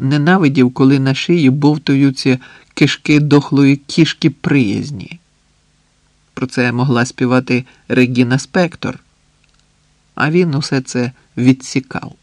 ненавидів, коли на шиї бовтуються кишки дохлої кішки приязні. Про це могла співати Регіна Спектор, а він усе це відсікав.